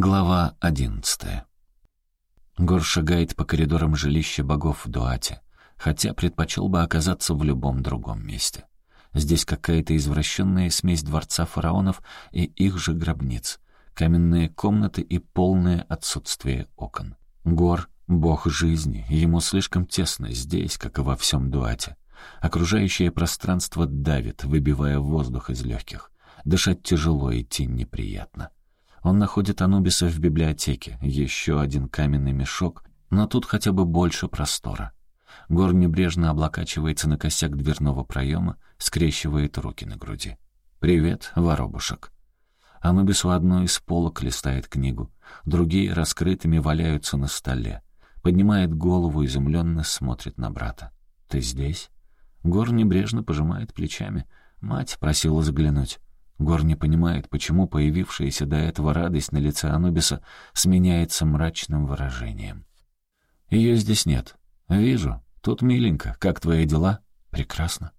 Глава одиннадцатая. Гор шагает по коридорам жилища богов в Дуате, хотя предпочел бы оказаться в любом другом месте. Здесь какая-то извращенная смесь дворца фараонов и их же гробниц, каменные комнаты и полное отсутствие окон. Гор — бог жизни, ему слишком тесно здесь, как и во всем Дуате. Окружающее пространство давит, выбивая воздух из легких. Дышать тяжело, идти неприятно. Он находит Анубиса в библиотеке, еще один каменный мешок, но тут хотя бы больше простора. Гор небрежно облокачивается на косяк дверного проема, скрещивает руки на груди. «Привет, воробушек». Анубис у одной из полок листает книгу, другие раскрытыми валяются на столе. Поднимает голову, изумленно смотрит на брата. «Ты здесь?» Гор небрежно пожимает плечами. Мать просила заглянуть. Гор не понимает, почему появившаяся до этого радость на лице Анубиса сменяется мрачным выражением. «Ее здесь нет. Вижу. Тут миленько. Как твои дела?» «Прекрасно».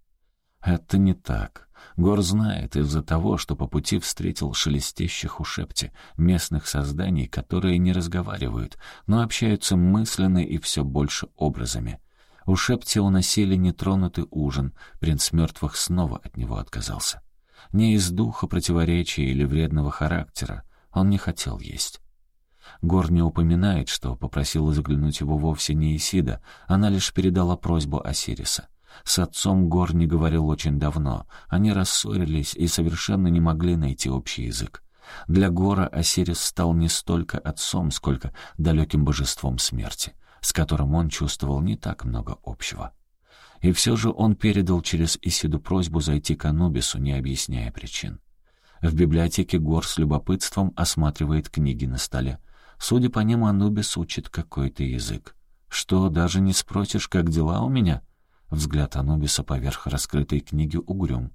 Это не так. Гор знает из-за того, что по пути встретил шелестящих у шепти местных созданий, которые не разговаривают, но общаются мысленно и все больше образами. У шепти уносили нетронутый ужин, принц мертвых снова от него отказался. Не из духа противоречия или вредного характера. Он не хотел есть. Гор не упоминает, что попросила заглянуть его вовсе не Исида, она лишь передала просьбу Осириса. С отцом Гор не говорил очень давно, они рассорились и совершенно не могли найти общий язык. Для Гора Осирис стал не столько отцом, сколько далеким божеством смерти, с которым он чувствовал не так много общего. И все же он передал через Исиду просьбу зайти к Анубису, не объясняя причин. В библиотеке Гор с любопытством осматривает книги на столе. Судя по ним, Анубис учит какой-то язык. «Что, даже не спросишь, как дела у меня?» Взгляд Анубиса поверх раскрытой книги угрюм.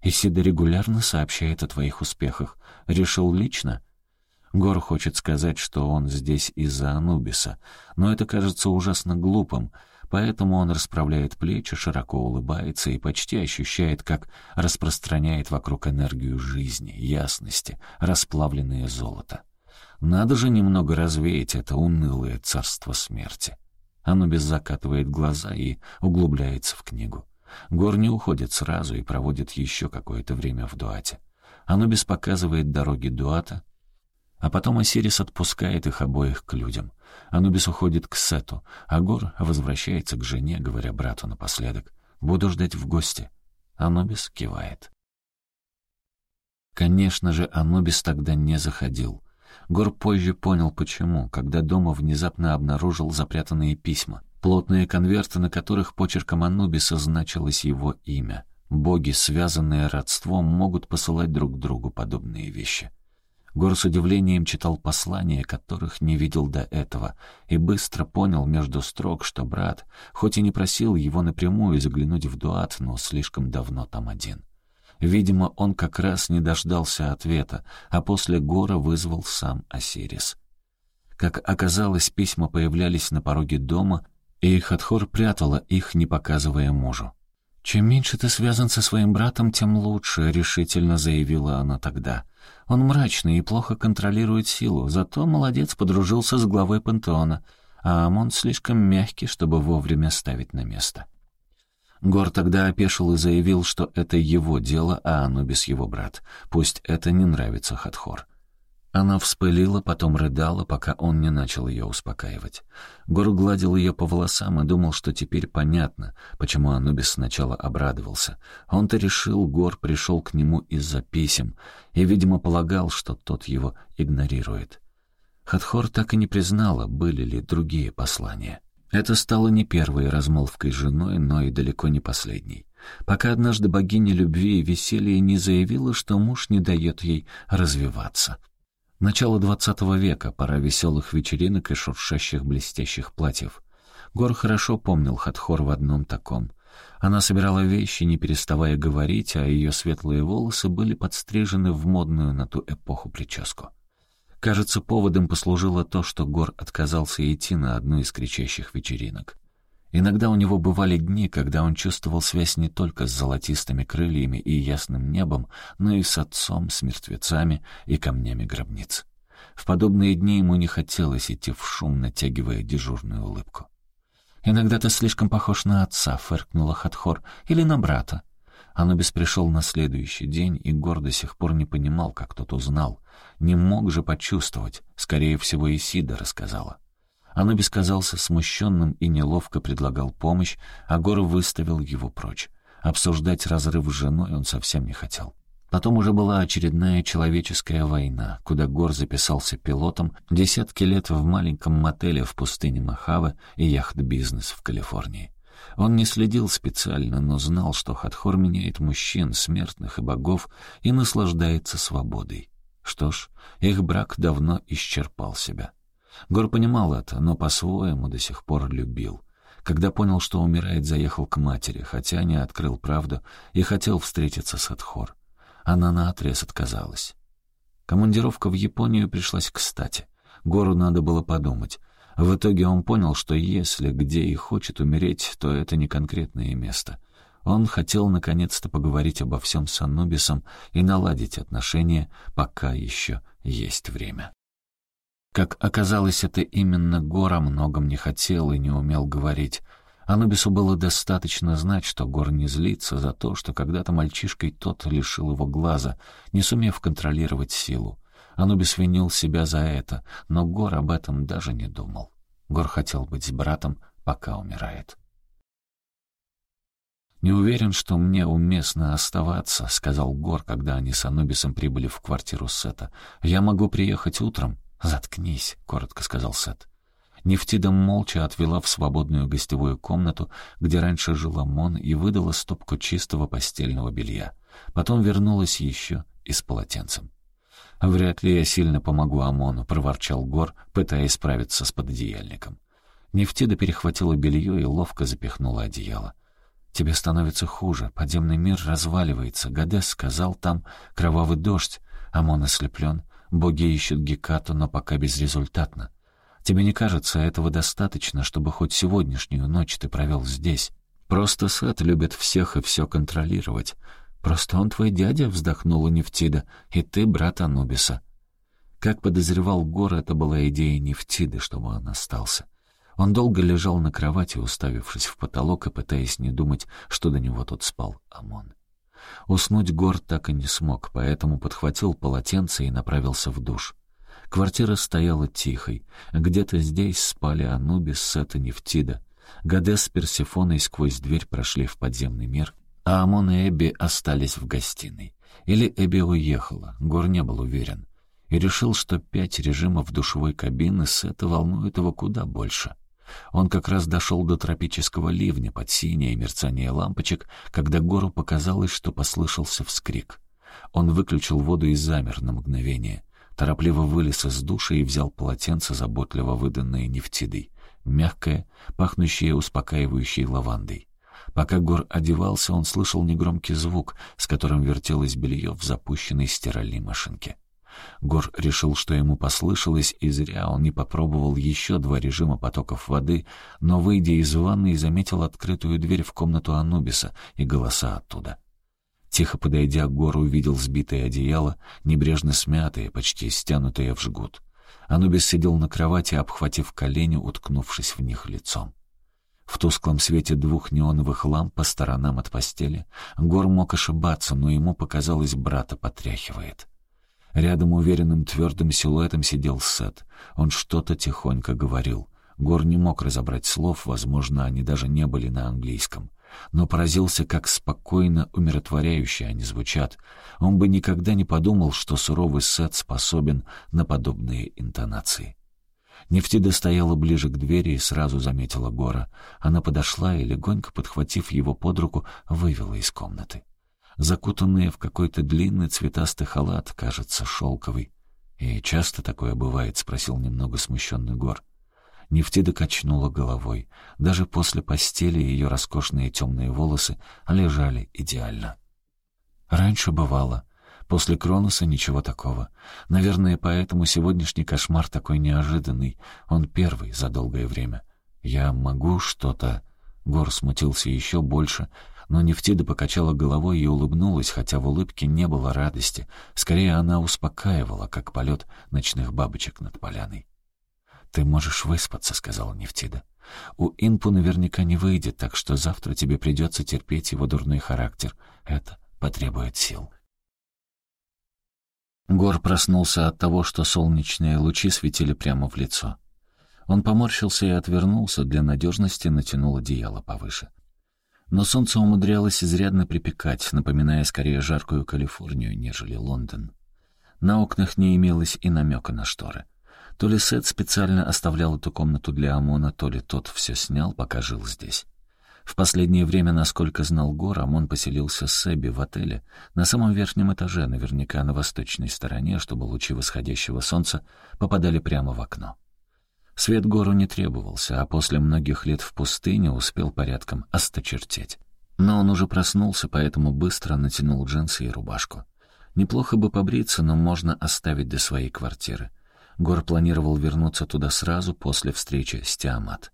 «Исида регулярно сообщает о твоих успехах. Решил лично?» Гор хочет сказать, что он здесь из-за Анубиса, но это кажется ужасно глупым — Поэтому он расправляет плечи, широко улыбается и почти ощущает, как распространяет вокруг энергию жизни, ясности, расплавленное золото. Надо же немного развеять это унылое царство смерти. Анубис закатывает глаза и углубляется в книгу. Гор не уходит сразу и проводит еще какое-то время в дуате. Анубис показывает дороги дуата, а потом Осирис отпускает их обоих к людям. Анубис уходит к Сету, а Гор возвращается к жене, говоря брату напоследок. «Буду ждать в гости». Анубис кивает. Конечно же, Анубис тогда не заходил. Гор позже понял, почему, когда дома внезапно обнаружил запрятанные письма, плотные конверты, на которых почерком Анубиса значилось его имя. Боги, связанные родством, могут посылать друг другу подобные вещи. Гор с удивлением читал послания, которых не видел до этого, и быстро понял между строк, что брат, хоть и не просил его напрямую заглянуть в дуат, но слишком давно там один. Видимо, он как раз не дождался ответа, а после Гора вызвал сам Осирис. Как оказалось, письма появлялись на пороге дома, и Хатхор прятала их, не показывая мужу. «Чем меньше ты связан со своим братом, тем лучше», — решительно заявила она тогда. Он мрачный и плохо контролирует силу, зато молодец подружился с главой пантеона, а Амон слишком мягкий, чтобы вовремя ставить на место. Гор тогда опешил и заявил, что это его дело, а Анубис его брат. Пусть это не нравится Хатхор. Она вспылила, потом рыдала, пока он не начал ее успокаивать. Гор гладил ее по волосам и думал, что теперь понятно, почему Анубис сначала обрадовался. Он-то решил, Гор пришел к нему из-за писем, и, видимо, полагал, что тот его игнорирует. Хатхор так и не признала, были ли другие послания. Это стало не первой размолвкой с женой, но и далеко не последней. Пока однажды богиня любви и веселья не заявила, что муж не дает ей развиваться — Начало двадцатого века, пора веселых вечеринок и шуршащих блестящих платьев. Гор хорошо помнил Хатхор в одном таком. Она собирала вещи, не переставая говорить, а ее светлые волосы были подстрижены в модную на ту эпоху прическу. Кажется, поводом послужило то, что Гор отказался идти на одну из кричащих вечеринок. Иногда у него бывали дни, когда он чувствовал связь не только с золотистыми крыльями и ясным небом, но и с отцом, с мертвецами и камнями гробниц. В подобные дни ему не хотелось идти в шум, натягивая дежурную улыбку. «Иногда ты слишком похож на отца», — фыркнула Хатхор, — «или на брата». Анубис пришел на следующий день, и Гор до сих пор не понимал, как тот узнал. Не мог же почувствовать. Скорее всего, Исида рассказала. Анубис казался смущенным и неловко предлагал помощь, а Гор выставил его прочь. Обсуждать разрыв с женой он совсем не хотел. Потом уже была очередная человеческая война, куда Гор записался пилотом, десятки лет в маленьком мотеле в пустыне Махаве и яхт-бизнес в Калифорнии. Он не следил специально, но знал, что Хатхор меняет мужчин, смертных и богов и наслаждается свободой. Что ж, их брак давно исчерпал себя. Гор понимал это, но по-своему до сих пор любил. Когда понял, что умирает, заехал к матери, хотя не открыл правду и хотел встретиться с Хатхор. Она наотрез отказалась. Командировка в Японию пришлась кстати. Гору надо было подумать. В итоге он понял, что если где и хочет умереть, то это не конкретное место. Он хотел наконец-то поговорить обо всем с Анубисом и наладить отношения, пока еще есть время. Как оказалось, это именно Гора многом не хотел и не умел говорить. Анубису было достаточно знать, что Гор не злится за то, что когда-то мальчишкой тот лишил его глаза, не сумев контролировать силу. Анубис винил себя за это, но Гор об этом даже не думал. Гор хотел быть с братом, пока умирает. «Не уверен, что мне уместно оставаться», — сказал Гор, когда они с Анубисом прибыли в квартиру Сета. «Я могу приехать утром». «Заткнись», — коротко сказал Сет. Нефтида молча отвела в свободную гостевую комнату, где раньше жил Амон, и выдала стопку чистого постельного белья. Потом вернулась еще и с полотенцем. «Вряд ли я сильно помогу Амону», — проворчал Гор, пытаясь справиться с пододеяльником. Нефтида перехватила белье и ловко запихнула одеяло. «Тебе становится хуже, подземный мир разваливается. Гадес сказал там кровавый дождь. Амон ослеплен, боги ищут Гекату, но пока безрезультатно. Тебе не кажется этого достаточно, чтобы хоть сегодняшнюю ночь ты провел здесь? Просто Сет любит всех и все контролировать. «Просто он твой дядя», — вздохнула Нефтида, — «и ты брат Анубиса». Как подозревал Гор, это была идея Нефтиды, чтобы он остался. Он долго лежал на кровати, уставившись в потолок и пытаясь не думать, что до него тут спал Амон. Уснуть Гор так и не смог, поэтому подхватил полотенце и направился в душ. Квартира стояла тихой. Где-то здесь спали Анубис, Сет и Нефтида. Гадес с Персифоной сквозь дверь прошли в подземный мир а Амон и Эбби остались в гостиной. Или Эбби уехала, Гор не был уверен. И решил, что пять режимов душевой кабины Сета волнует его куда больше. Он как раз дошел до тропического ливня под синее мерцание лампочек, когда Гору показалось, что послышался вскрик. Он выключил воду и замер на мгновение. Торопливо вылез из душа и взял полотенце, заботливо выданное нефтидой. Мягкое, пахнущее успокаивающей лавандой. Пока Гор одевался, он слышал негромкий звук, с которым вертелось белье в запущенной стиральной машинке. Гор решил, что ему послышалось, и зря он не попробовал еще два режима потоков воды, но, выйдя из ванной, заметил открытую дверь в комнату Анубиса и голоса оттуда. Тихо подойдя, Гор увидел сбитое одеяло, небрежно смятое, почти стянутое в жгут. Анубис сидел на кровати, обхватив колени, уткнувшись в них лицом. В тусклом свете двух неоновых ламп по сторонам от постели Гор мог ошибаться, но ему показалось, брата потряхивает. Рядом уверенным твердым силуэтом сидел Сет. Он что-то тихонько говорил. Гор не мог разобрать слов, возможно, они даже не были на английском. Но поразился, как спокойно, умиротворяюще они звучат. Он бы никогда не подумал, что суровый Сет способен на подобные интонации. Нефтида стояла ближе к двери и сразу заметила Гора. Она подошла и, легонько подхватив его под руку, вывела из комнаты. Закутанная в какой-то длинный цветастый халат, кажется, шелковый. «И часто такое бывает?» — спросил немного смущенный Гор. Нефтида качнула головой. Даже после постели ее роскошные темные волосы лежали идеально. «Раньше бывало», После Кроноса ничего такого. Наверное, поэтому сегодняшний кошмар такой неожиданный. Он первый за долгое время. Я могу что-то... Гор смутился еще больше, Но Нефтида покачала головой и улыбнулась, хотя в улыбке не было радости. Скорее, она успокаивала, как полет ночных бабочек над поляной. «Ты можешь выспаться», — сказала Нефтида. «У Инпу наверняка не выйдет, так что завтра тебе придется терпеть его дурной характер. Это потребует сил». Гор проснулся от того, что солнечные лучи светили прямо в лицо. Он поморщился и отвернулся, для надежности натянул одеяло повыше. Но солнце умудрялось изрядно припекать, напоминая скорее жаркую Калифорнию, нежели Лондон. На окнах не имелось и намека на шторы. То ли Сет специально оставлял эту комнату для Амона, то ли тот все снял, пока жил здесь. В последнее время, насколько знал Гор, Амон поселился с Эбби в отеле на самом верхнем этаже, наверняка на восточной стороне, чтобы лучи восходящего солнца попадали прямо в окно. Свет Гору не требовался, а после многих лет в пустыне успел порядком осточертеть. Но он уже проснулся, поэтому быстро натянул джинсы и рубашку. Неплохо бы побриться, но можно оставить до своей квартиры. Гор планировал вернуться туда сразу после встречи с Тиамат.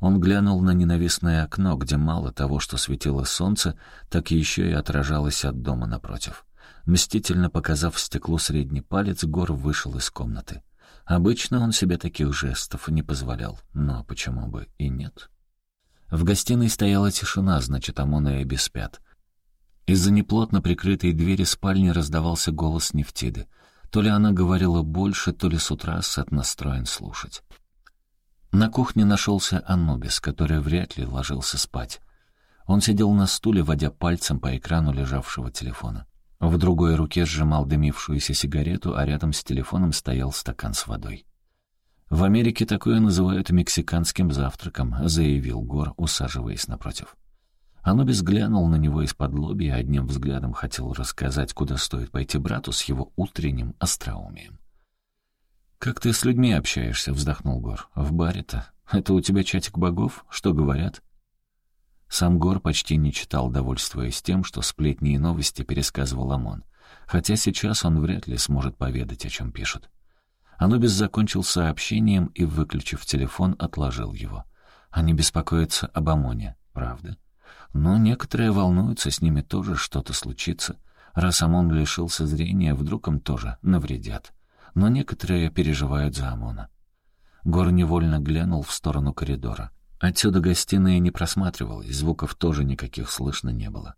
Он глянул на ненавистное окно, где мало того, что светило солнце, так еще и отражалось от дома напротив. Мстительно показав стеклу средний палец, Гор вышел из комнаты. Обычно он себе таких жестов не позволял, но почему бы и нет? В гостиной стояла тишина, значит, Амон и спят. Из-за неплотно прикрытой двери спальни раздавался голос Нефтиды. То ли она говорила больше, то ли с утра Сет настроен слушать. На кухне нашелся Анубис, который вряд ли ложился спать. Он сидел на стуле, водя пальцем по экрану лежавшего телефона. В другой руке сжимал дымившуюся сигарету, а рядом с телефоном стоял стакан с водой. «В Америке такое называют мексиканским завтраком», — заявил Гор, усаживаясь напротив. Анубис глянул на него из-под лоби и одним взглядом хотел рассказать, куда стоит пойти брату с его утренним остроумием. «Как ты с людьми общаешься?» — вздохнул Гор. «В баре-то. Это у тебя чатик богов? Что говорят?» Сам Гор почти не читал, довольствуясь тем, что сплетни и новости пересказывал Амон. Хотя сейчас он вряд ли сможет поведать, о чем пишут. Анубис закончил сообщением и, выключив телефон, отложил его. Они беспокоятся об Амоне, правда? Но некоторые волнуются, с ними тоже что-то случится. Раз Амон лишился зрения, вдруг им тоже навредят но некоторые переживают за Амона. Гор невольно глянул в сторону коридора. Отсюда гостиная не просматривалась, звуков тоже никаких слышно не было.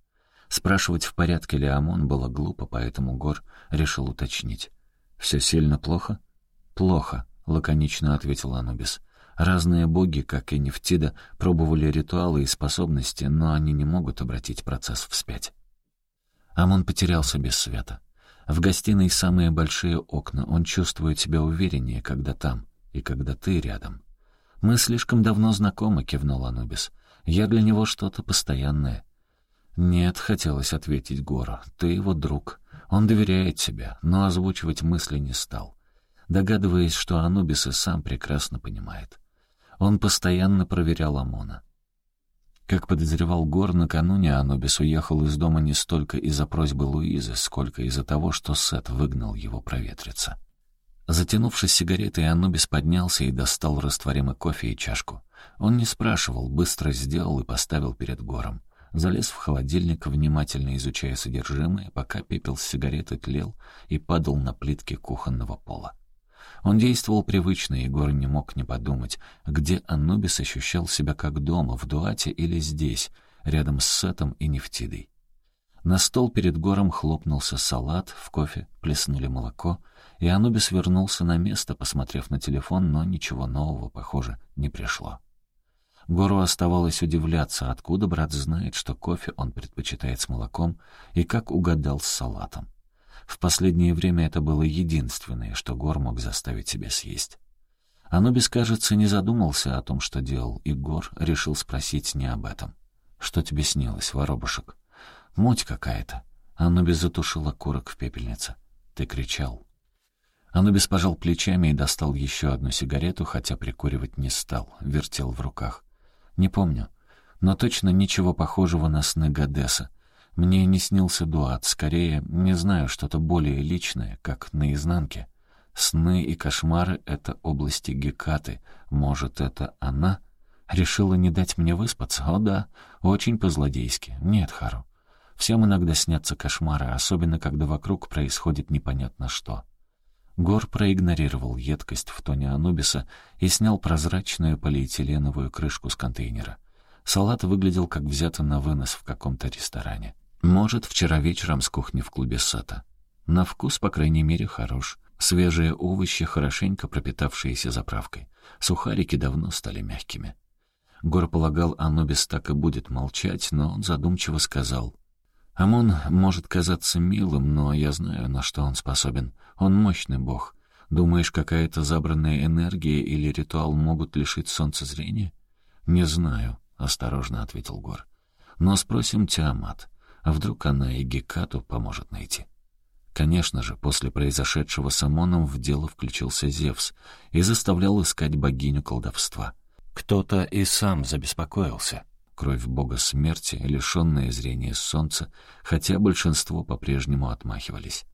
Спрашивать, в порядке ли Амон, было глупо, поэтому Гор решил уточнить. «Все сильно плохо?» «Плохо», — лаконично ответил Анубис. «Разные боги, как и Нефтида, пробовали ритуалы и способности, но они не могут обратить процесс вспять». Амон потерялся без света. В гостиной самые большие окна, он чувствует себя увереннее, когда там, и когда ты рядом. «Мы слишком давно знакомы», — кивнул Анубис. «Я для него что-то постоянное». «Нет», — хотелось ответить Гора, — «ты его друг. Он доверяет тебе, но озвучивать мысли не стал, догадываясь, что Анубис и сам прекрасно понимает. Он постоянно проверял Амона. Как подозревал Гор, накануне Анубис уехал из дома не столько из-за просьбы Луизы, сколько из-за того, что Сет выгнал его проветриться. Затянувшись сигаретой, Анубис поднялся и достал растворимый кофе и чашку. Он не спрашивал, быстро сделал и поставил перед Гором. Залез в холодильник, внимательно изучая содержимое, пока пепел с сигареты тлел и падал на плитки кухонного пола. Он действовал привычно, и Егор не мог не подумать, где Анубис ощущал себя как дома, в Дуате или здесь, рядом с Сетом и Нефтидой. На стол перед Гором хлопнулся салат, в кофе плеснули молоко, и Анубис вернулся на место, посмотрев на телефон, но ничего нового, похоже, не пришло. Гору оставалось удивляться, откуда брат знает, что кофе он предпочитает с молоком, и как угадал с салатом. В последнее время это было единственное, что Гор мог заставить себя съесть. Анубис, кажется, не задумался о том, что делал, и Гор решил спросить не об этом. «Что тебе снилось, воробушек?» «Муть какая-то». Анубис затушил окурок в пепельнице. «Ты кричал». Анубис пожал плечами и достал еще одну сигарету, хотя прикуривать не стал, вертел в руках. «Не помню, но точно ничего похожего на сны Гадеса. Мне не снился дуат, скорее, не знаю, что-то более личное, как наизнанке. Сны и кошмары — это области Гекаты. Может, это она? Решила не дать мне выспаться? О да, очень по-злодейски. Нет, Хару. Всем иногда снятся кошмары, особенно когда вокруг происходит непонятно что. Гор проигнорировал едкость в тоне Анубиса и снял прозрачную полиэтиленовую крышку с контейнера. Салат выглядел как взято на вынос в каком-то ресторане. Может, вчера вечером с кухни в клубе Сета. На вкус, по крайней мере, хорош. Свежие овощи, хорошенько пропитавшиеся заправкой. Сухарики давно стали мягкими. Гор полагал, Анубис так и будет молчать, но он задумчиво сказал. «Амон может казаться милым, но я знаю, на что он способен. Он мощный бог. Думаешь, какая-то забранная энергия или ритуал могут лишить солнца зрения?» «Не знаю», — осторожно ответил Гор. «Но спросим Тиамат. А вдруг она и Гекату поможет найти?» Конечно же, после произошедшего с Амоном в дело включился Зевс и заставлял искать богиню колдовства. Кто-то и сам забеспокоился. Кровь бога смерти, лишенная зрения солнца, хотя большинство по-прежнему отмахивались.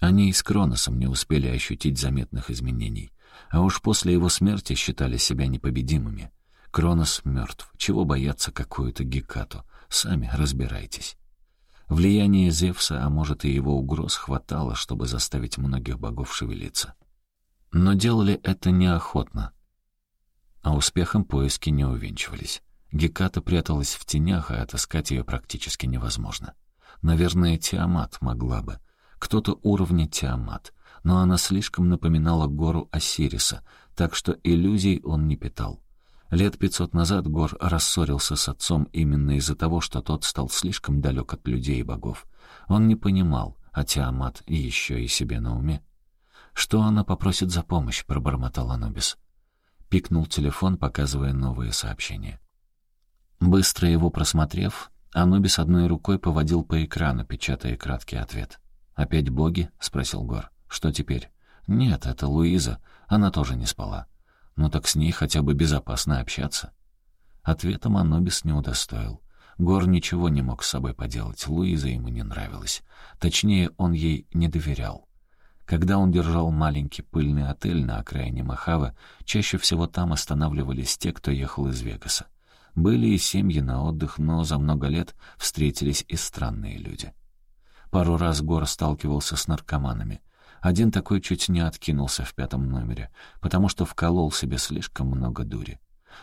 Они и с Кроносом не успели ощутить заметных изменений, а уж после его смерти считали себя непобедимыми. Кронос мертв, чего бояться какую-то Гекату, сами разбирайтесь. Влияние Зевса, а может и его угроз, хватало, чтобы заставить многих богов шевелиться. Но делали это неохотно, а успехом поиски не увенчивались. Геката пряталась в тенях, а отыскать ее практически невозможно. Наверное, Тиамат могла бы. Кто-то уровня Тиамат, но она слишком напоминала гору Осириса, так что иллюзий он не питал. Лет пятьсот назад Гор рассорился с отцом именно из-за того, что тот стал слишком далек от людей и богов. Он не понимал, а Тиамат еще и себе на уме. «Что она попросит за помощь?» — пробормотал Анубис. Пикнул телефон, показывая новые сообщения. Быстро его просмотрев, Анубис одной рукой поводил по экрану, печатая краткий ответ. «Опять боги?» — спросил Гор. «Что теперь?» «Нет, это Луиза. Она тоже не спала». Ну так с ней хотя бы безопасно общаться. Ответом Анубис не удостоил. Гор ничего не мог с собой поделать, Луиза ему не нравилась. Точнее, он ей не доверял. Когда он держал маленький пыльный отель на окраине Махава, чаще всего там останавливались те, кто ехал из Вегаса. Были и семьи на отдых, но за много лет встретились и странные люди. Пару раз Гор сталкивался с наркоманами. Один такой чуть не откинулся в пятом номере, потому что вколол себе слишком много дури.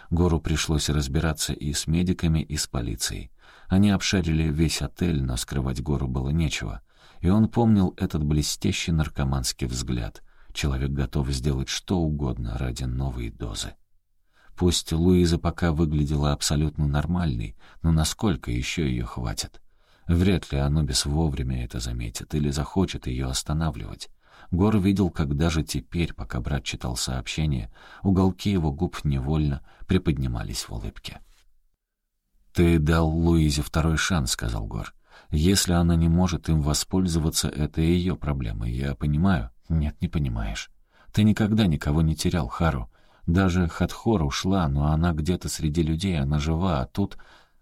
Гору пришлось разбираться и с медиками, и с полицией. Они обшарили весь отель, но скрывать Гору было нечего. И он помнил этот блестящий наркоманский взгляд. Человек готов сделать что угодно ради новой дозы. Пусть Луиза пока выглядела абсолютно нормальной, но насколько еще ее хватит? Вряд ли Анубис вовремя это заметит или захочет ее останавливать. Гор видел, как даже теперь, пока брат читал сообщение, уголки его губ невольно приподнимались в улыбке. «Ты дал Луизе второй шанс», — сказал Гор. «Если она не может им воспользоваться, это ее проблема, я понимаю». «Нет, не понимаешь. Ты никогда никого не терял, Хару. Даже Хатхора ушла, но она где-то среди людей, она жива, а тут...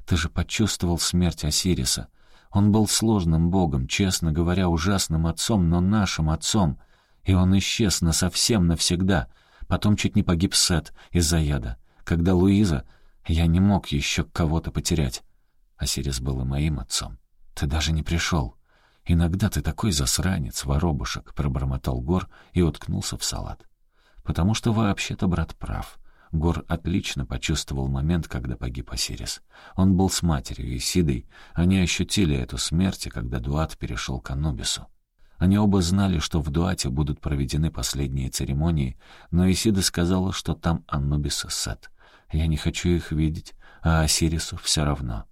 Ты же почувствовал смерть Осириса. Он был сложным богом, честно говоря, ужасным отцом, но нашим отцом. И он исчез насовсем, навсегда. Потом чуть не погиб Сет из-за яда. Когда Луиза... Я не мог еще кого-то потерять. Осирис был и моим отцом. Ты даже не пришел. Иногда ты такой засранец, воробушек, пробормотал Гор и уткнулся в салат. Потому что вообще-то брат прав. Гор отлично почувствовал момент, когда погиб Осирис. Он был с матерью и Сидой. Они ощутили эту смерть, когда Дуат перешел к Анубису. Они оба знали, что в Дуате будут проведены последние церемонии, но Исида сказала, что там Анубис и Сет. «Я не хочу их видеть, а Осирису все равно».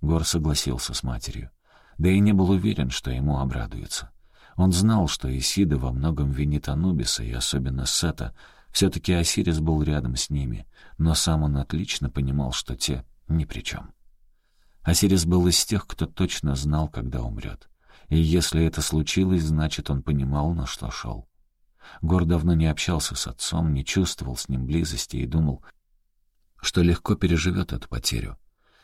Гор согласился с матерью. Да и не был уверен, что ему обрадуются. Он знал, что Исида во многом винит Анубиса и особенно Сета — все-таки Осирис был рядом с ними, но сам он отлично понимал, что те ни при чем. Осирис был из тех, кто точно знал, когда умрет. И если это случилось, значит, он понимал, на что шел. Гор давно не общался с отцом, не чувствовал с ним близости и думал, что легко переживет эту потерю.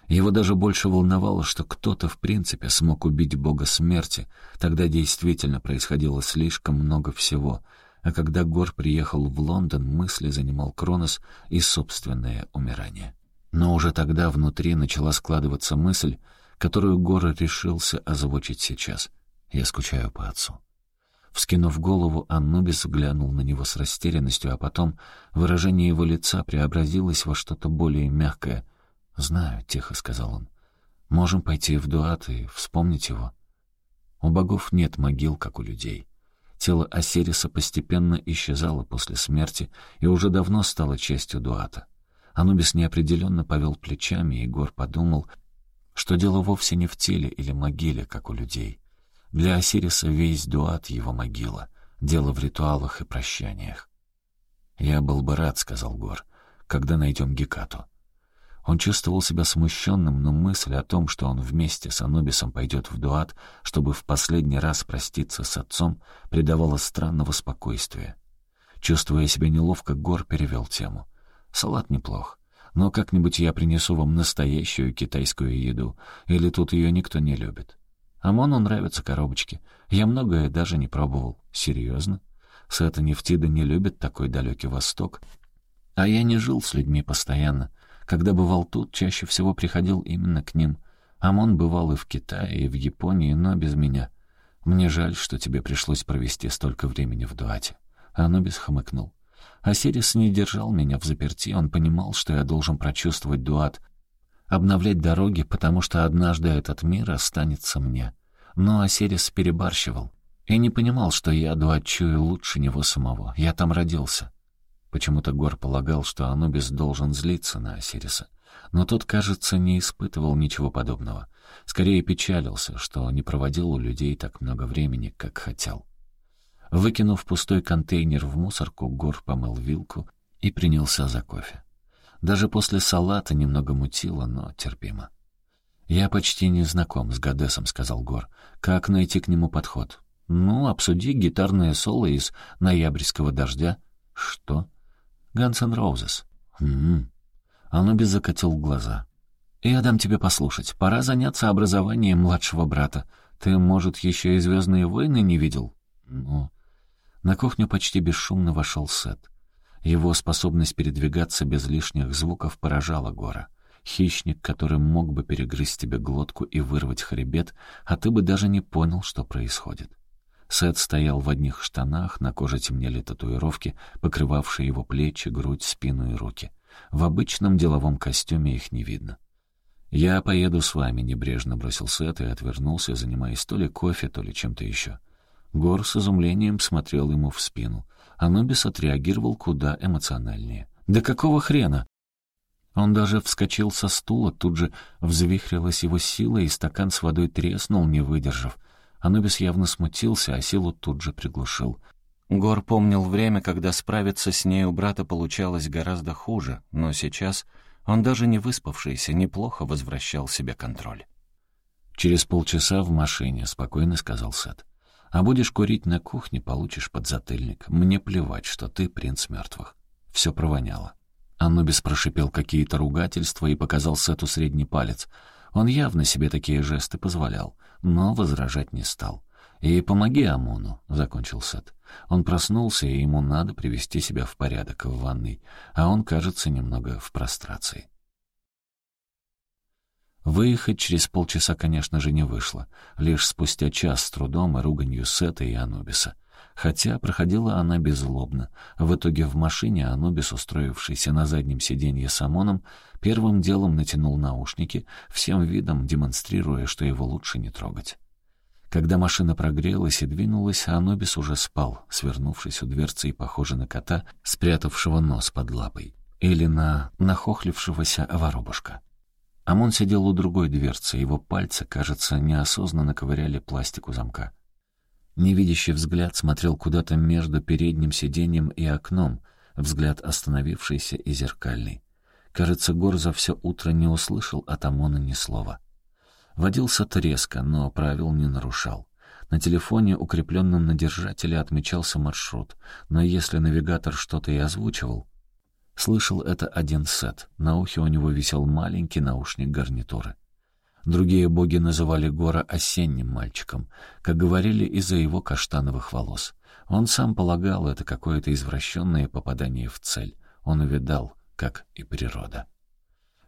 Его даже больше волновало, что кто-то в принципе смог убить бога смерти. Тогда действительно происходило слишком много всего, а когда Гор приехал в Лондон, мысли занимал Кронос и собственное умирание. Но уже тогда внутри начала складываться мысль, которую Гора решился озвучить сейчас. Я скучаю по отцу. Вскинув голову, Аннубис глянул на него с растерянностью, а потом выражение его лица преобразилось во что-то более мягкое. «Знаю», — тихо сказал он. «Можем пойти в Дуат и вспомнить его». У богов нет могил, как у людей. Тело Осириса постепенно исчезало после смерти и уже давно стало частью Дуата. Анубис неопределенно повел плечами, и Гор подумал, что дело вовсе не в теле или могиле, как у людей. Для Осириса весь дуат — его могила, дело в ритуалах и прощаниях. «Я был бы рад», — сказал Гор, — «когда найдем Гекату». Он чувствовал себя смущенным, но мысль о том, что он вместе с Анубисом пойдет в дуат, чтобы в последний раз проститься с отцом, придавала странного спокойствия. Чувствуя себя неловко, Гор перевел тему. «Салат неплох, но как-нибудь я принесу вам настоящую китайскую еду, или тут ее никто не любит». Амону нравятся коробочки. Я многое даже не пробовал. Серьезно? Сета Нефтида не любит такой далекий Восток. А я не жил с людьми постоянно. Когда бывал тут, чаще всего приходил именно к ним. Амон бывал и в Китае, и в Японии, но без меня. Мне жаль, что тебе пришлось провести столько времени в Дуате. Анубис хмыкнул. Осирис не держал меня в заперти, он понимал, что я должен прочувствовать Дуат, обновлять дороги, потому что однажды этот мир останется мне. Но Осирис перебарщивал и не понимал, что я дуачую лучше него самого. Я там родился. Почему-то Гор полагал, что Анубис должен злиться на Осириса. Но тот, кажется, не испытывал ничего подобного. Скорее печалился, что не проводил у людей так много времени, как хотел. Выкинув пустой контейнер в мусорку, Гор помыл вилку и принялся за кофе. Даже после салата немного мутило, но терпимо. «Я почти не знаком с Гадесом», — сказал Гор. «Как найти к нему подход?» «Ну, обсуди гитарное соло из «Ноябрьского дождя». «Что?» «Guns N' Roses». «М-м-м». Анубис закатил глаза. «Я дам тебе послушать. Пора заняться образованием младшего брата. Ты, может, еще и «Звездные войны» не видел?» «Ну...» На кухню почти бесшумно вошел Сет. Его способность передвигаться без лишних звуков поражала Гора. Хищник, который мог бы перегрызть тебе глотку и вырвать хребет, а ты бы даже не понял, что происходит. Сет стоял в одних штанах, на коже темнели татуировки, покрывавшие его плечи, грудь, спину и руки. В обычном деловом костюме их не видно. «Я поеду с вами», — небрежно бросил Сет и отвернулся, занимаясь то ли кофе, то ли чем-то еще. Гор с изумлением смотрел ему в спину. Анубис отреагировал куда эмоциональнее. «Да какого хрена?» Он даже вскочил со стула, тут же взвихрилась его сила, и стакан с водой треснул, не выдержав. Анубис явно смутился, а силу тут же приглушил. Гор помнил время, когда справиться с ней у брата получалось гораздо хуже, но сейчас он даже не выспавшийся, неплохо возвращал себе контроль. «Через полчаса в машине», — спокойно сказал Сет. А будешь курить на кухне, получишь подзатыльник. Мне плевать, что ты принц мертвых. Все провоняло. Анубис прошипел какие-то ругательства и показал Сету средний палец. Он явно себе такие жесты позволял, но возражать не стал. «И помоги Амуну», — закончил Сет. Он проснулся, и ему надо привести себя в порядок в ванной, а он, кажется, немного в прострации. Выехать через полчаса, конечно же, не вышло. Лишь спустя час с трудом и руганью Сета и Анубиса. Хотя проходила она беззлобно. В итоге в машине Анубис, устроившийся на заднем сиденье с Амоном, первым делом натянул наушники, всем видом демонстрируя, что его лучше не трогать. Когда машина прогрелась и двинулась, Анубис уже спал, свернувшись у дверцы и похожий на кота, спрятавшего нос под лапой, или на нахохлившегося воробушка. Амон сидел у другой дверцы, его пальцы, кажется, неосознанно ковыряли пластику замка. Невидящий взгляд смотрел куда-то между передним сиденьем и окном, взгляд остановившийся и зеркальный. Кажется, Гор за все утро не услышал от Амона ни слова. Водился-то но правил не нарушал. На телефоне, укрепленном на держателе, отмечался маршрут, но если навигатор что-то и озвучивал, Слышал это один сет. На ухе у него висел маленький наушник гарнитуры. Другие боги называли Гора осенним мальчиком, как говорили из-за его каштановых волос. Он сам полагал это какое-то извращенное попадание в цель. Он увидал, как и природа.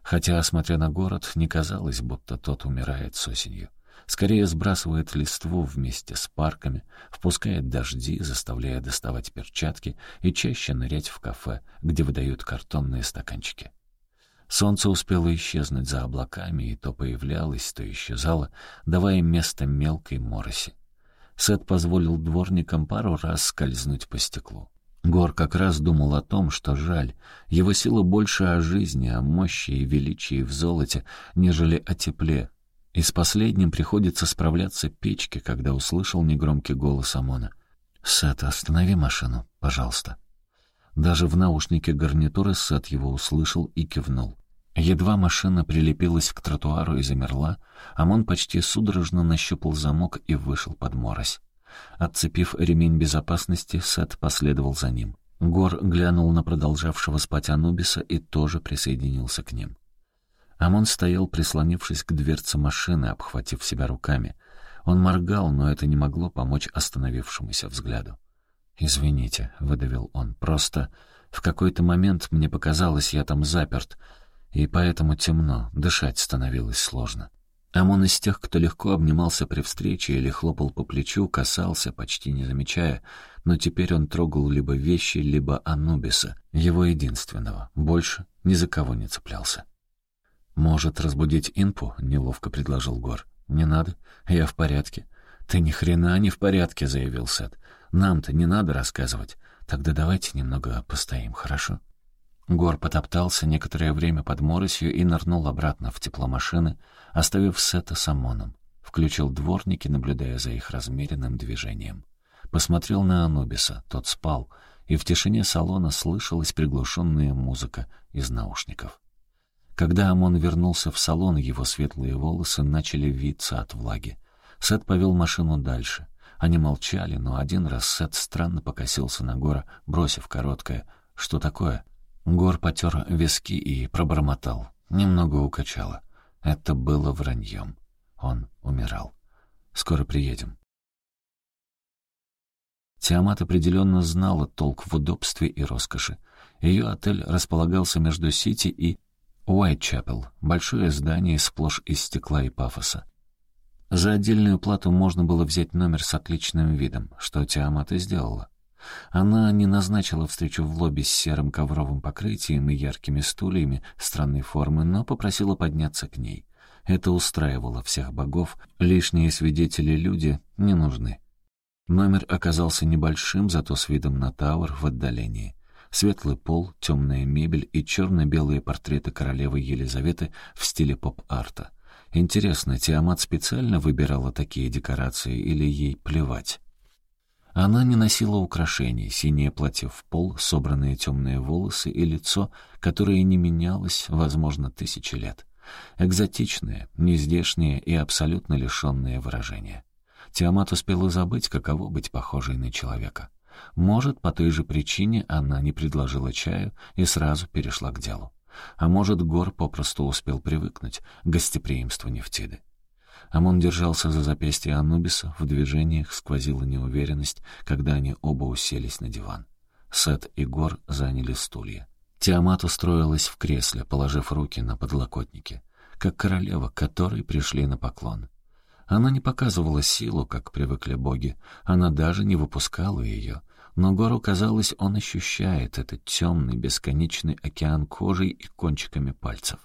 Хотя, смотря на город, не казалось, будто тот умирает с осенью. Скорее сбрасывает листву вместе с парками, впускает дожди, заставляя доставать перчатки и чаще нырять в кафе, где выдают картонные стаканчики. Солнце успело исчезнуть за облаками, и то появлялось, то исчезало, давая место мелкой мороси. Сет позволил дворникам пару раз скользнуть по стеклу. Гор как раз думал о том, что жаль, его сила больше о жизни, о мощи и величии в золоте, нежели о тепле. И с последним приходится справляться печке, когда услышал негромкий голос Амона. «Сет, останови машину, пожалуйста». Даже в наушнике гарнитуры Сет его услышал и кивнул. Едва машина прилепилась к тротуару и замерла, Амон почти судорожно нащупал замок и вышел под морось. Отцепив ремень безопасности, Сет последовал за ним. Гор глянул на продолжавшего спать Анубиса и тоже присоединился к ним. Амон стоял, прислонившись к дверце машины, обхватив себя руками. Он моргал, но это не могло помочь остановившемуся взгляду. «Извините», — выдавил он, — «просто в какой-то момент мне показалось, я там заперт, и поэтому темно, дышать становилось сложно». Амон из тех, кто легко обнимался при встрече или хлопал по плечу, касался, почти не замечая, но теперь он трогал либо вещи, либо Анубиса, его единственного, больше ни за кого не цеплялся. «Может, разбудить Инпу?» — неловко предложил Гор. «Не надо, я в порядке». «Ты ни хрена не в порядке», — заявил Сет. «Нам-то не надо рассказывать. Тогда давайте немного постоим, хорошо?» Гор потоптался некоторое время под моросью и нырнул обратно в тепло машины, оставив Сета с Амоном. Включил дворники, наблюдая за их размеренным движением. Посмотрел на Анубиса, тот спал, и в тишине салона слышалась приглушенная музыка из наушников. Когда Амон вернулся в салон, его светлые волосы начали виться от влаги. Сет повел машину дальше. Они молчали, но один раз Сет странно покосился на Гора, бросив короткое «Что такое?». Гор потер виски и пробормотал. Немного укачало. Это было враньем. Он умирал. Скоро приедем. Тиамат определенно знала толк в удобстве и роскоши. Ее отель располагался между Сити и Уайтчапел, большое здание сплошь из стекла и пафоса. За отдельную плату можно было взять номер с отличным видом, что Тиамат и сделала. Она не назначила встречу в лобби с серым ковровым покрытием и яркими стульями странной формы, но попросила подняться к ней. Это устраивало всех богов, лишние свидетели-люди не нужны. Номер оказался небольшим, зато с видом на Тауэр в отдалении. Светлый пол, темная мебель и черно-белые портреты королевы Елизаветы в стиле поп-арта. Интересно, Тиамат специально выбирала такие декорации или ей плевать? Она не носила украшений, синее платье в пол, собранные темные волосы и лицо, которое не менялось, возможно, тысячи лет. Экзотичное, нездешнее и абсолютно лишенное выражения. Тиамат успела забыть, каково быть похожей на человека. Может, по той же причине она не предложила чаю и сразу перешла к делу. А может, Гор попросту успел привыкнуть к гостеприимству Нефтиды. Амон держался за запястье Анубиса, в движениях сквозила неуверенность, когда они оба уселись на диван. Сет и Гор заняли стулья. Тиамат устроилась в кресле, положив руки на подлокотники, как королева, которой пришли на поклон. Она не показывала силу, как привыкли боги, она даже не выпускала ее, но Гору казалось, он ощущает этот темный, бесконечный океан кожей и кончиками пальцев.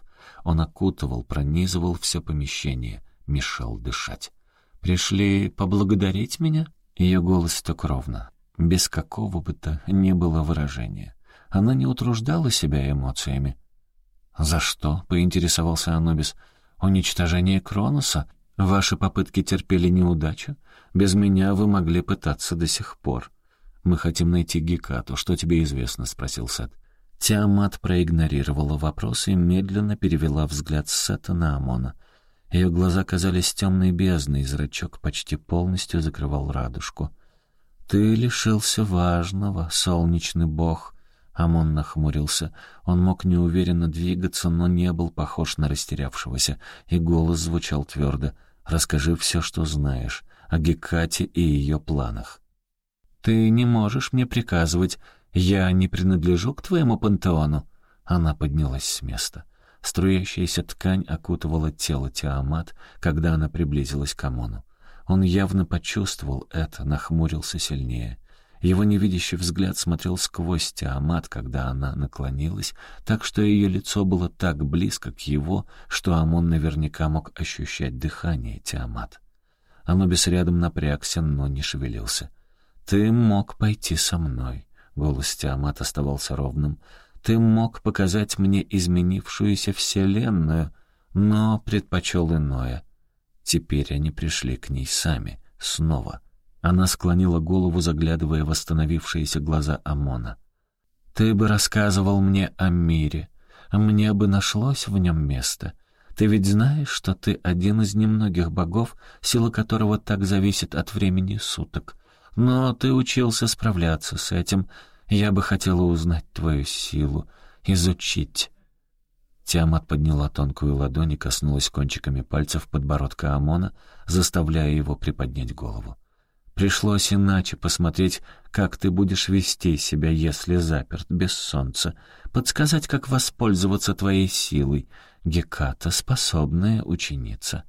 Он окутывал, пронизывал все помещение — мешал дышать. «Пришли поблагодарить меня?» Ее голос так ровно, без какого бы то ни было выражения. Она не утруждала себя эмоциями. «За что?» — поинтересовался Анубис. «Уничтожение Кроноса? Ваши попытки терпели неудачу? Без меня вы могли пытаться до сих пор. Мы хотим найти Гекату. Что тебе известно?» — спросил Сет. Тиамат проигнорировала вопрос и медленно перевела взгляд Сета на Амона — ее глаза казались темной бездной, зрачок почти полностью закрывал радужку. «Ты лишился важного, солнечный бог», — Амон нахмурился. Он мог неуверенно двигаться, но не был похож на растерявшегося, и голос звучал твердо. «Расскажи все, что знаешь, о Гекате и ее планах». «Ты не можешь мне приказывать. Я не принадлежу к твоему пантеону». Она поднялась с места. Струящаяся ткань окутывала тело Тиамат, когда она приблизилась к Амону. Он явно почувствовал это, нахмурился сильнее. Его невидящий взгляд смотрел сквозь Тиамат, когда она наклонилась, так что ее лицо было так близко к его, что Амон наверняка мог ощущать дыхание Тиамат. Анубис рядом напрягся, но не шевелился. «Ты мог пойти со мной», — голос Тиамат оставался ровным. «Ты мог показать мне изменившуюся вселенную, но предпочел иное». Теперь они пришли к ней сами, снова — она склонила голову, заглядывая в восстановившиеся глаза Амона. «Ты бы рассказывал мне о мире, мне бы нашлось в нем место. Ты ведь знаешь, что ты один из немногих богов, сила которого так зависит от времени суток. Но ты учился справляться с этим. Я бы хотела узнать твою силу, изучить». Тиамат подняла тонкую ладонь и коснулась кончиками пальцев подбородка Амона, заставляя его приподнять голову. Пришлось иначе посмотреть, как ты будешь вести себя, если заперт без солнца, подсказать, как воспользоваться твоей силой. Геката — способная ученица».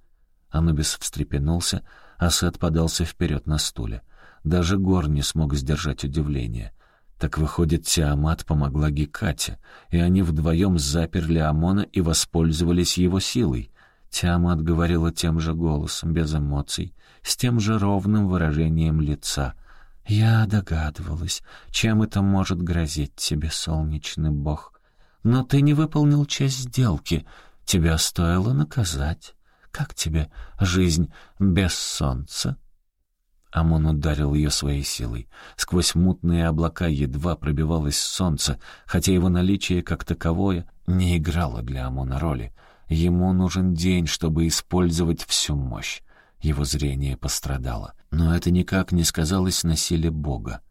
Анубис встрепенулся, а Сет подался вперед на стуле. Даже Гор не смог сдержать удивление. Так выходит, Тиамат помогла Гекате, и они вдвоем заперли Амона и воспользовались его силой. Тиамат говорила тем же голосом, без эмоций, с тем же ровным выражением лица. «Я догадывалась, чем это может грозить тебе, солнечный бог. Но ты не выполнил часть сделки. Тебя стоило наказать. Как тебе жизнь без солнца?» Амон ударил ее своей силой. Сквозь мутные облака едва пробивалось солнце, хотя его наличие как таковое не играло для Амона роли. Ему нужен день, чтобы использовать всю мощь. Его зрение пострадало. Но это никак не сказалось на силе Бога.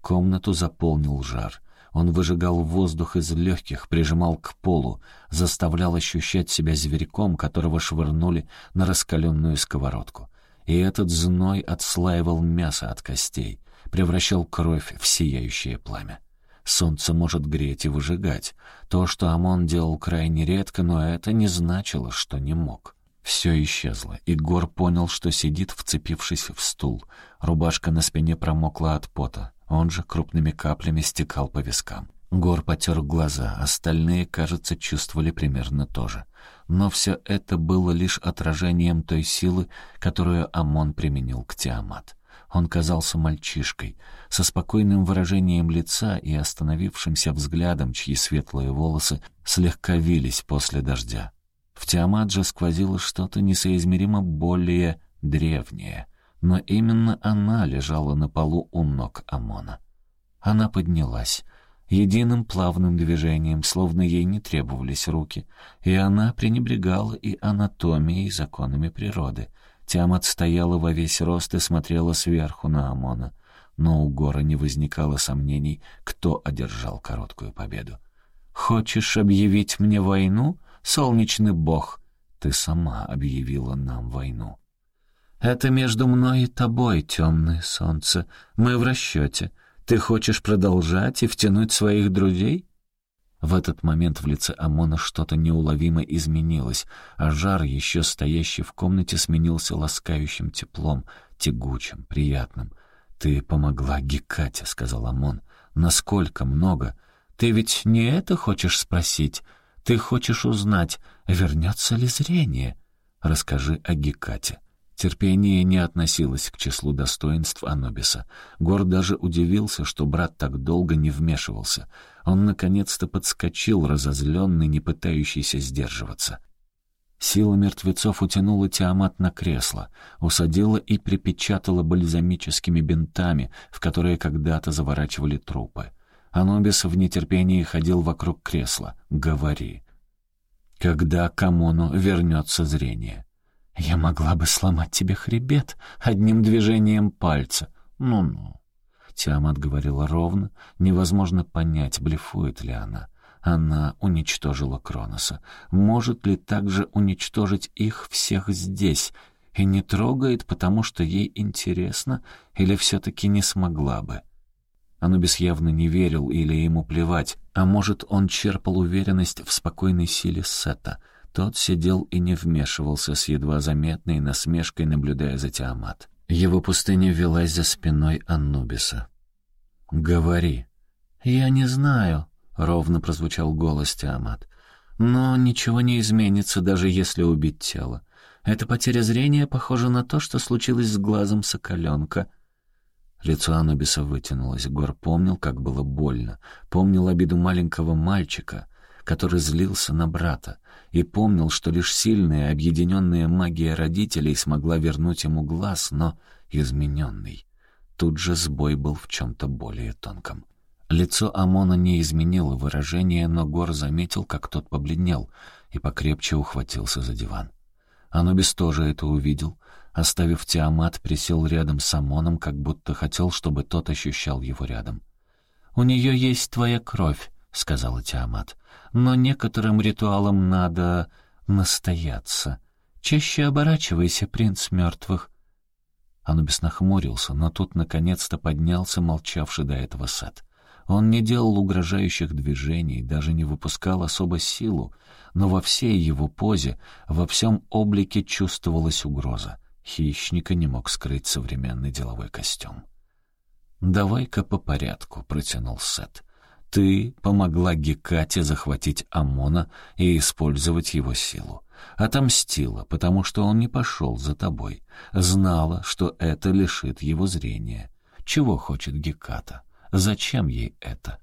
Комнату заполнил жар. Он выжигал воздух из легких, прижимал к полу, заставлял ощущать себя зверьком, которого швырнули на раскаленную сковородку. И этот зной отслаивал мясо от костей, превращал кровь в сияющее пламя. Солнце может греть и выжигать. То, что Амон делал крайне редко, но это не значило, что не мог. Все исчезло, и Гор понял, что сидит, вцепившись в стул. Рубашка на спине промокла от пота. Он же крупными каплями стекал по вискам. Гор потер глаза, остальные, кажется, чувствовали примерно то же. Но все это было лишь отражением той силы, которую Амон применил к Тиамат. Он казался мальчишкой, со спокойным выражением лица и остановившимся взглядом, чьи светлые волосы слегка вились после дождя. В Тиамат же сквозило что-то несоизмеримо более древнее, но именно она лежала на полу у ног Амона. Она поднялась, единым плавным движением, словно ей не требовались руки, и она пренебрегала и анатомией, и законами природы — Тиамат стояла во весь рост и смотрела сверху на Амона. Но у Гора не возникало сомнений, кто одержал короткую победу. «Хочешь объявить мне войну, солнечный бог?» «Ты сама объявила нам войну». «Это между мной и тобой, темное солнце. Мы в расчете. Ты хочешь продолжать и втянуть своих друзей?» В этот момент в лице Амона что-то неуловимо изменилось, а жар, еще стоящий в комнате, сменился ласкающим теплом, тягучим, приятным. «Ты помогла Гекате», — сказал Амон. «Насколько много? Ты ведь не это хочешь спросить? Ты хочешь узнать, вернется ли зрение? Расскажи о Гекате». Терпение не относилось к числу достоинств Анубиса. Гор даже удивился, что брат так долго не вмешивался. Он наконец-то подскочил, разозленный, не пытающийся сдерживаться. Сила мертвецов утянула Тиамат на кресло, усадила и припечатала бальзамическими бинтами, в которые когда-то заворачивали трупы. Анубис в нетерпении ходил вокруг кресла. «Говори». «Когда Камону вернется зрение?» «Я могла бы сломать тебе хребет одним движением пальца. Ну-ну». Тиамат говорила ровно, невозможно понять, блефует ли она. Она уничтожила Кроноса. Может ли также уничтожить их всех здесь? И не трогает, потому что ей интересно, или все-таки не смогла бы? Анубис явно не верил или ему плевать, а может, он черпал уверенность в спокойной силе Сета. Тот сидел и не вмешивался с едва заметной насмешкой, наблюдая за Тиамат. Его пустыня велась за спиной Анубиса. «Говори». «Я не знаю», — ровно прозвучал голос Тиамат. «Но ничего не изменится, даже если убить тело. Эта потеря зрения похожа на то, что случилось с глазом соколенка». Лицо Анубиса вытянулось. Гор помнил, как было больно. Помнил обиду маленького мальчика, который злился на брата. И помнил, что лишь сильная, объединенная магия родителей смогла вернуть ему глаз, но измененный. Тут же сбой был в чем-то более тонком. Лицо Амона не изменило выражение, но Гор заметил, как тот побледнел, и покрепче ухватился за диван. Анубис тоже это увидел. Оставив Тиамат, присел рядом с Амоном, как будто хотел, чтобы тот ощущал его рядом. «У нее есть твоя кровь», — сказала Тиамат. «Но некоторым ритуалам надо настояться. Чаще оборачивайся, принц мертвых». Анубис нахмурился, но тут наконец-то поднялся молчавший до этого Сет. Он не делал угрожающих движений, даже не выпускал особо силу, но во всей его позе, во всем облике чувствовалась угроза. Хищника не мог скрыть современный деловой костюм. «Давай-ка по порядку», — протянул Сет. «Ты помогла Гекате захватить Амона и использовать его силу. Отомстила, потому что он не пошел за тобой. Знала, что это лишит его зрения. Чего хочет Геката? Зачем ей это?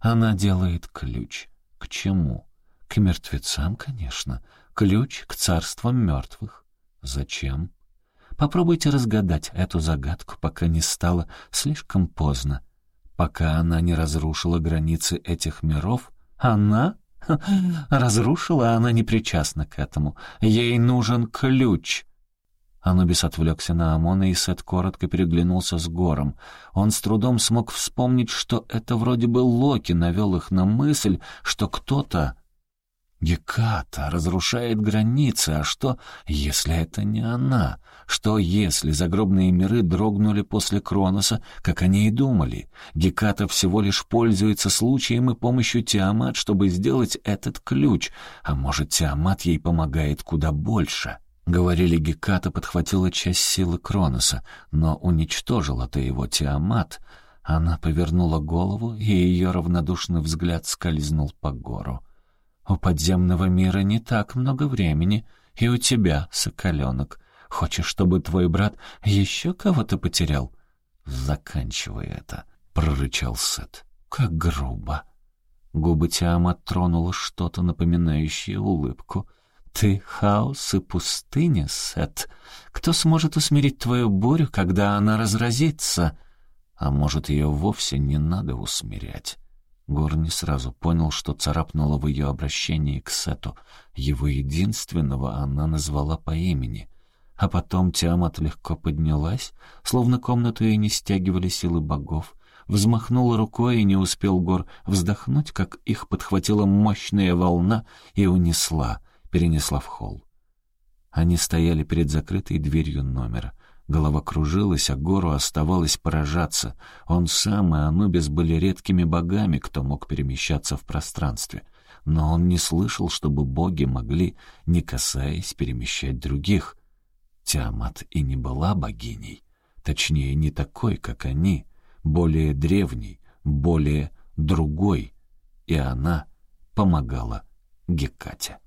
Она делает ключ. К чему? К мертвецам, конечно. Ключ к царствам мертвых. Зачем? Попробуйте разгадать эту загадку, пока не стало слишком поздно. Пока она не разрушила границы этих миров, она... разрушила, а она не причастна к этому. Ей нужен ключ. Анубис отвлекся на Амона, и Сет коротко переглянулся с Гором. Он с трудом смог вспомнить, что это вроде бы Локи навел их на мысль, что кто-то... Геката разрушает границы, а что, если это не она? Что, если загробные миры дрогнули после Кроноса, как они и думали? Геката всего лишь пользуется случаем и помощью Тиамат, чтобы сделать этот ключ, а может, Тиамат ей помогает куда больше?» Говорили, Геката подхватила часть силы Кроноса, но уничтожила-то его Тиамат. Она повернула голову, и ее равнодушный взгляд скользнул по гору. «У подземного мира не так много времени, и у тебя, соколенок. Хочешь, чтобы твой брат еще кого-то потерял?» «Заканчивай это», — прорычал Сет. «Как грубо». Губы Тиамат тронуло что-то, напоминающее улыбку — «Ты хаос и пустыня, Сет. Кто сможет усмирить твою бурю, когда она разразится?» А может, ее вовсе не надо усмирять? Гор не сразу понял, что царапнуло в ее обращении к Сету. Его единственного она назвала по имени. А потом Тиамат легко поднялась, словно комнату ей не стягивали силы богов, взмахнула рукой и не успел Гор вздохнуть, как их подхватила мощная волна и унесла — перенесла в холл. Они стояли перед закрытой дверью номера. Голова кружилась, а гору оставалось поражаться. Он сам и Анубис были редкими богами, кто мог перемещаться в пространстве. Но он не слышал, чтобы боги могли, не касаясь, перемещать других. Тиамат и не была богиней. Точнее, не такой, как они, более древней, более другой. И она помогала Гекате.